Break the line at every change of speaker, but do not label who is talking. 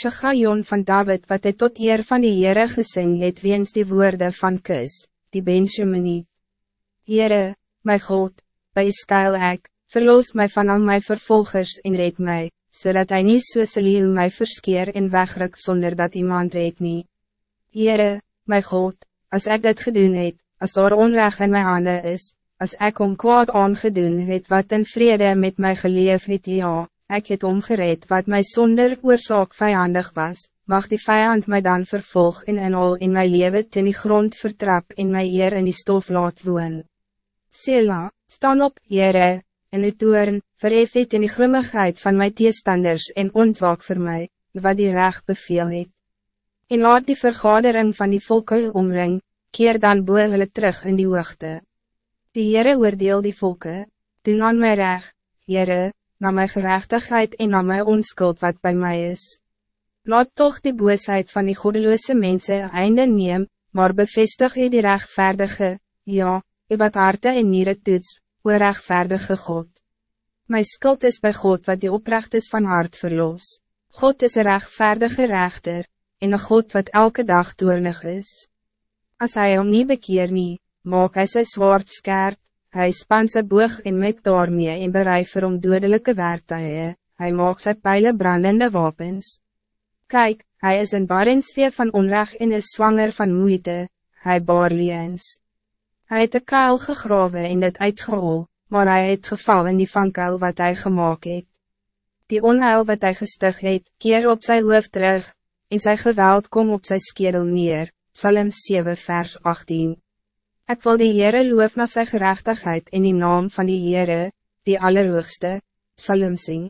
Shagayon van David wat hij tot eer van die Heere gesing het weens die woorden van Kus, die Benjamini. Heere, my God, by skuil ek, verloos my van al my vervolgers en red mij, zodat hij niet soos een my verskeer en wegruk zonder dat iemand weet nie. Heere, my God, als ik dit gedoen het, als er onrecht in mijn handen is, als ik om kwaad aangedoen het wat in vrede met mij geleef het ja, ik het omgereed wat mij zonder oorzaak vijandig was, mag die vijand mij dan vervolg en in al in mijn leven ten die grond vertrap en my eer in die stof laat woon. Sela, staan op, Heere, in die toeren, verhef het in die grimmigheid van mijn teestanders en ontwaak voor mij, wat die recht beveel het. En laat die vergadering van die volke omring, keer dan boe hulle terug in die hoogte. Die Heere oordeel die volke, doen aan my recht, Heere, na my gerechtigheid en na my onskuld wat bij mij is. Laat toch die boosheid van die goddeloze mensen einde neem, maar bevestig je die rechtvaardige, ja, je wat harte en nieren toets, o rechtvaardige God. Mijn skuld is bij God wat die oprecht is van hart verlos. God is een rechtvaardige rechter, en een God wat elke dag toornig is. Als hij om niet bekeer nie, maak hij sy zwaard scherp, hij span sy boog en met daarmee en bereid vir om dodelijke werktuie, hij maak sy pijlen brandende wapens. Kijk, hij is een barensvee van onrecht en is zwanger van moeite, hij baar liens. Hij het de kuil gegraven en dit uitgehol, maar hij het geval in die vankuil wat hij gemaakt het. Die onheil wat hij gestig het, keer op zijn hoofd terug, en zijn geweld kom op zijn skedel neer, Psalm 7 vers 18. Ik wil die Heere loof na sy gerechtigheid in die naam van die Heere, die Allerhoogste, Psalm sing.